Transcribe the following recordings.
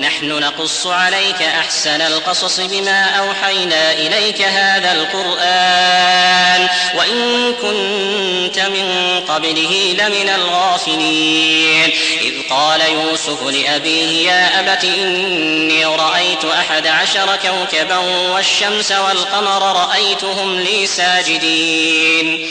نحن نقص عليك أحسن القصص بما أوحينا إليك هذا القرآن وإن كنت من قبله لمن الغافلين. إذ قال يوسف لأبيه يا أبت إني رأيت أحد عشر كوكبا والشمس والقمر رأيتهم لي ساجدين.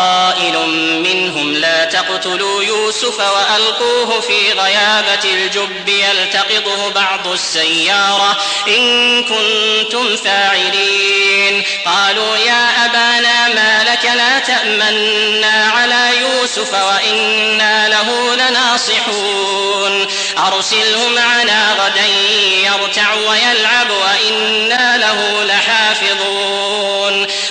قائل منهم لا تقتلوا يوسف وألقوه في غيابة الجب يلتقطه بعض السيارة إن كنتم فاعلين. قالوا يا أبانا ما لك لا تأمنا على يوسف وإنا له لناصحون. أرسله معنا غدا يرتع ويلعب وإنا له لحافظون.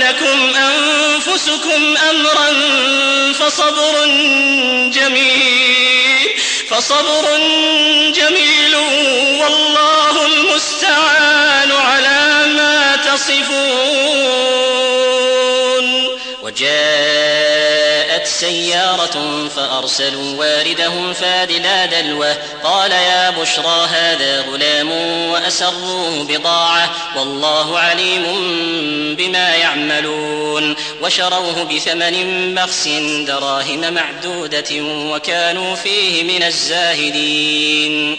لكم أنفسكم أمرا فصبر جميل فصبر جميل والله المستعان على ما تصفون. وجاءت سيارة فأرسلوا واردهم فادلا دلوه. قال يا بشرى هذا غلام وأسروه بضاعة والله عليم بما يعملون. وشروه بثمن بخس دراهم معدودة وكانوا فيه من الزاهدين.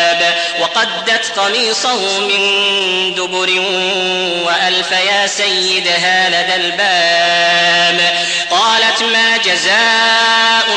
وقدت قميصه من دبر وألف يا سيدها لدى الباب. قالت ما جزاء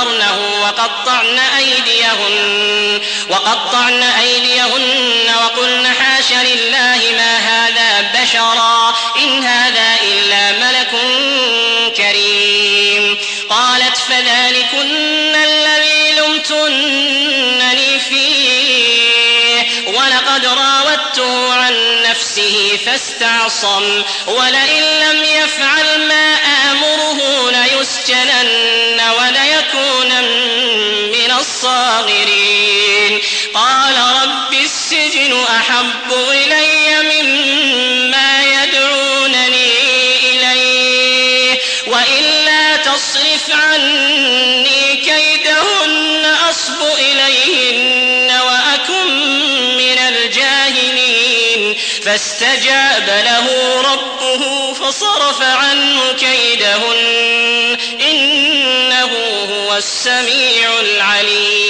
أكبرنه وقطعن أيديهن وقطعن أيديهن وقلن حاش لله ما هذا بشرا إن هذا إلا ملك كريم. قالت فذلكن الذي لمتنني فيه ولقد راودته عن نفسه فاستعصم ولئن لم يفعل ما آمره ليسجنن السجن أحب إلي مما يدعونني إليه وإلا تصرف عني كيدهن أصب إليهن وأكن من الجاهلين. فاستجاب له ربه فصرف عنه كيدهن إنه هو السميع العليم.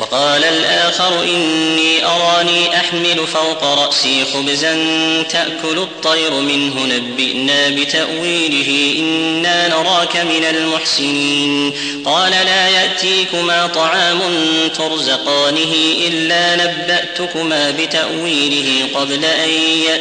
وقال الآخر إني أراني أحمل فوق رأسي خبزا تأكل الطير منه نبئنا بتأويله إنا نراك من المحسنين. قال لا يأتيكما طعام ترزقانه إلا نبأتكما بتأويله تأويله قبل أن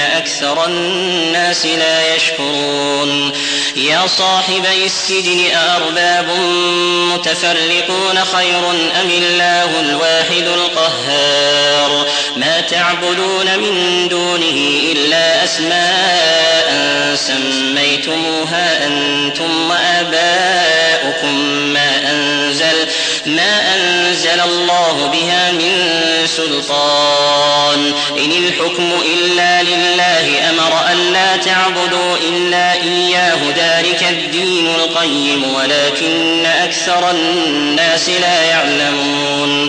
أكثر الناس لا يشكرون. يا صاحبي السجن أأرباب متفرقون خير أم الله الواحد القهار؟ ما تعبدون من دونه إلا أسماء سميتموها أنتم وآباؤكم. ما أنزل ما أنزل الله بها من سلطان. إن الحكم إلا لله أمر أن لا تعبدوا إلا إياه ذلك الدين القيم ولكن أكثر الناس لا يعلمون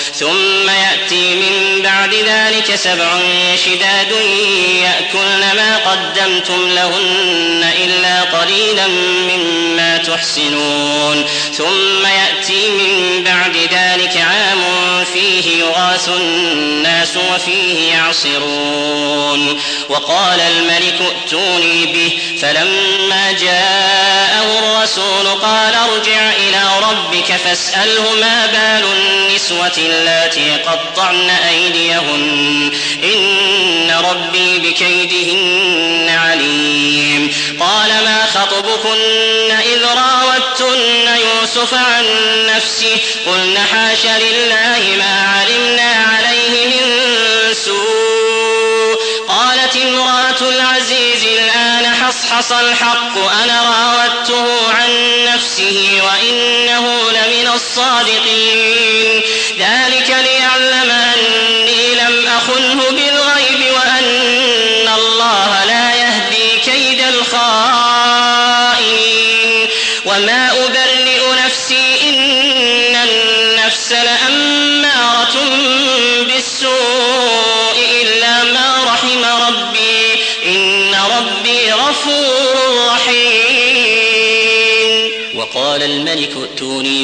ثم يأتي من بعد ذلك سبع شداد يأكلن ما قدمتم لهن إلا قليلا مما تحسنون. ثم يأتي من بعد ذلك عام فيه يغاث الناس وفيه يعصرون. وقال الملك ائتوني به. فلما جاءه الرسول قال ارجع إلى ربك فاسأله ما بال النسوة اللاتي قطعن أيديهن. إن ربي بكيدهن عليم. قال ما خطبكن إذ راوتن يوسف عن نفسه؟ قلن حاش لله ما علمنا عليه من سوء. قالت امرأة العزيز الآن حصحص الحق. أنا راودته عن نفسه وإنه لمن الصادقين. ذلك ليعلم أني لم أخنه بالغيب وأن الله لا يهدي كيد الخائنين. وما أبرئ نفسي إن النفس لأمارة بالسوء إلا ما رحم ربي. إن ربي غفور رحيم. وقال الملك ائتوني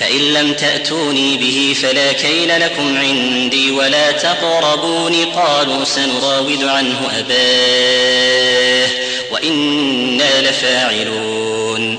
فإن لم تأتوني به فلا كيل لكم عندي ولا تقربون قالوا سنراود عنه أباه وإنا لفاعلون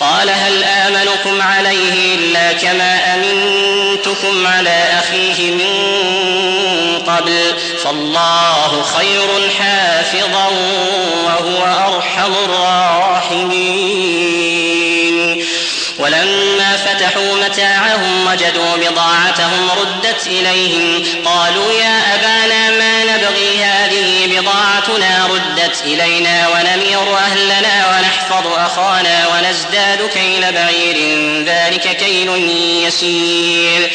قال هل آمنكم عليه إلا كما أمنتكم على أخيه من قبل فالله خير حافظا وهو أرحم الراحمين. ولما فتحوا متاعهم وجدوا بضاعتهم ردت إليهم قالوا يا أبانا ما نبغي هذه بضاعتنا ردت إلينا ونمير أهلنا ونحفظ أخانا ونحفظ ونزداد كيل بعير ذلك كيل يسير.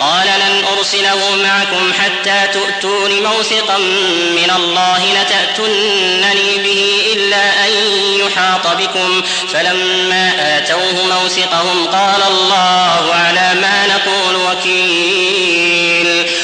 قال لن أرسله معكم حتى تؤتون موثقا من الله لتأتنني به إلا أن يحاط بكم. فلما آتوه موثقهم قال الله على ما نقول وكيل.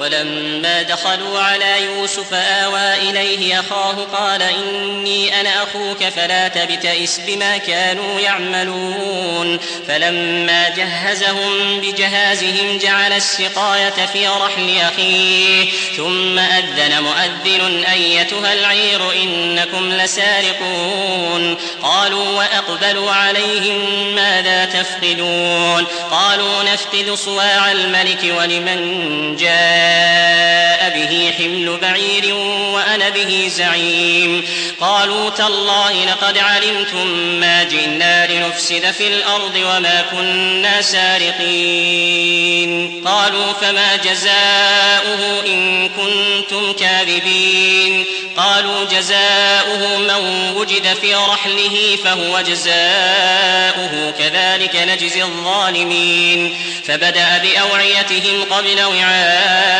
ولما دخلوا على يوسف آوى إليه أخاه قال إني أنا أخوك فلا تبتئس بما كانوا يعملون. فلما جهزهم بجهازهم جعل السقاية في رحل أخيه. ثم أذن مؤذن أيتها العير إنكم لسارقون. قالوا وأقبلوا عليهم ماذا تفقدون؟ قالوا نفقد صواع الملك ولمن جاء. به حمل بعير وأنا به زعيم. قالوا تالله لقد علمتم ما جئنا لنفسد في الأرض وما كنا سارقين. قالوا فما جزاؤه إن كنتم كاذبين. قالوا جزاؤه من وجد في رحله فهو جزاؤه كذلك نجزي الظالمين. فبدأ بأوعيتهم قبل وعاء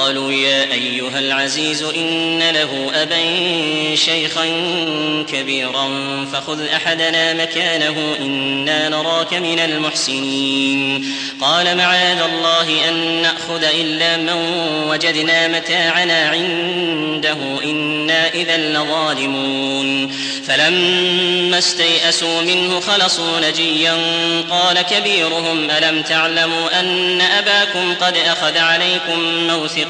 قالوا يا أيها العزيز إن له أبا شيخا كبيرا فخذ أحدنا مكانه إنا نراك من المحسنين. قال معاذ الله أن نأخذ إلا من وجدنا متاعنا عنده إنا إذا لظالمون. فلما استيئسوا منه خلصوا نجيا قال كبيرهم ألم تعلموا أن أباكم قد أخذ عليكم موثقا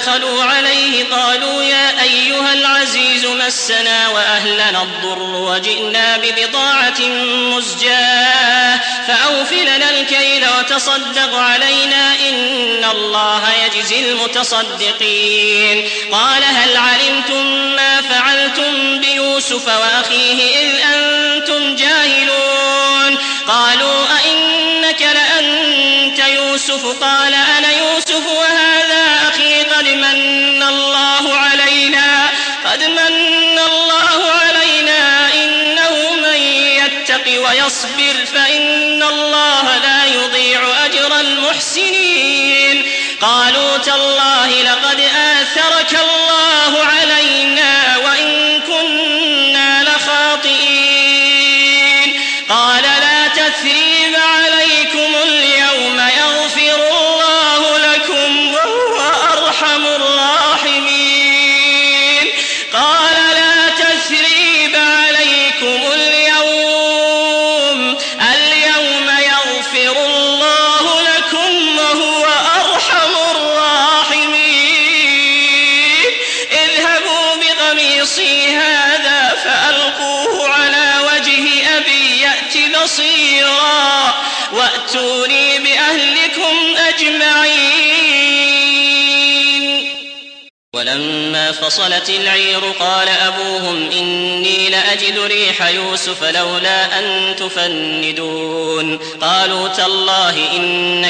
دخلوا عليه قالوا يا أيها العزيز مسنا وأهلنا الضر وجئنا ببضاعة مزجاة فأوف لنا الكيل وتصدق علينا إن الله يجزي المتصدقين قال هل علمتم ما فعلتم بيوسف وأخيه إذ أنتم جاهلون قالوا أئنك لأنت يوسف قال ويصبر فإن الله لا يضيع أجر المحسنين. قالوا تالله لقد ولما فصلت العير قال أبوهم إني لأجد ريح يوسف لولا أن تفندون. قالوا تالله إنك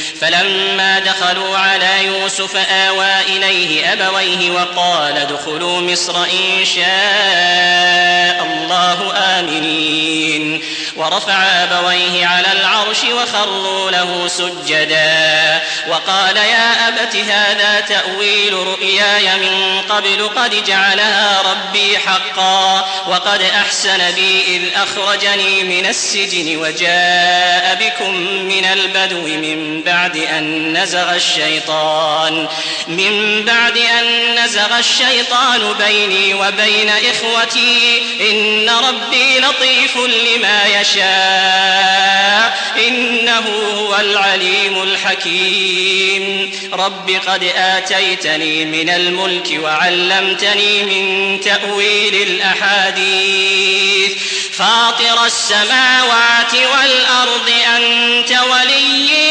فلما دخلوا على يوسف آوى إليه أبويه وقال ادخلوا مصر إن شاء الله آمنين. ورفع أبويه على العرش وخروا له سجدا. وقال يا أبت هذا تأويل رؤياي من قبل قد جعلها ربي حقا وقد أحسن بي إذ أخرجني من السجن وجاء بكم من البدو من بعد أن نزغ الشيطان من بعد أن نزغ الشيطان بيني وبين إخوتي إن ربي لطيف لما يشاء إنه هو العليم الحكيم رب قد آتيتني من الملك وعلمتني من تأويل الأحاديث فاطر السماوات والأرض أنت ولي في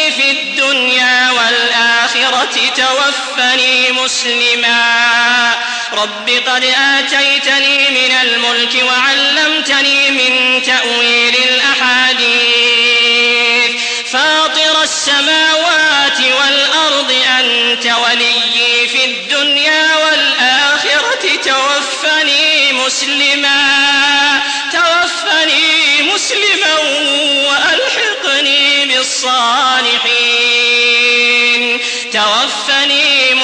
الدنيا والآخرة توفني مسلما. رب قد آتيتني من الملك وعلمتني من تأويل الأحاديث.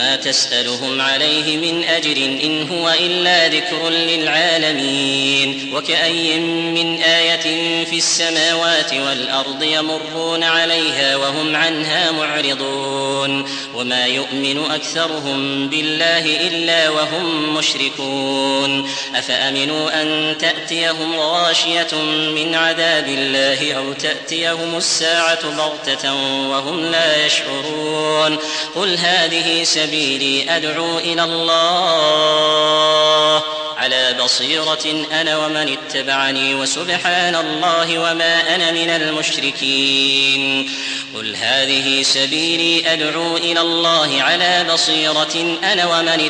وما تسألهم عليه من أجر إن هو إلا ذكر للعالمين. وكأي من آية في السماوات والأرض يمرون عليها وهم عنها معرضون. وما يؤمن أكثرهم بالله إلا وهم مشركون. أفأمنوا أن تأتي تأتيهم غاشية من عذاب الله أو تأتيهم الساعة بغتة وهم لا يشعرون؟ قل هذه سبيلي أدعو إلى الله. على بصيرة أنا ومن اتبعني وسبحان الله وما أنا من المشركين. قل هذه سبيلي أدعو إلى الله. على بصيرة أنا ومن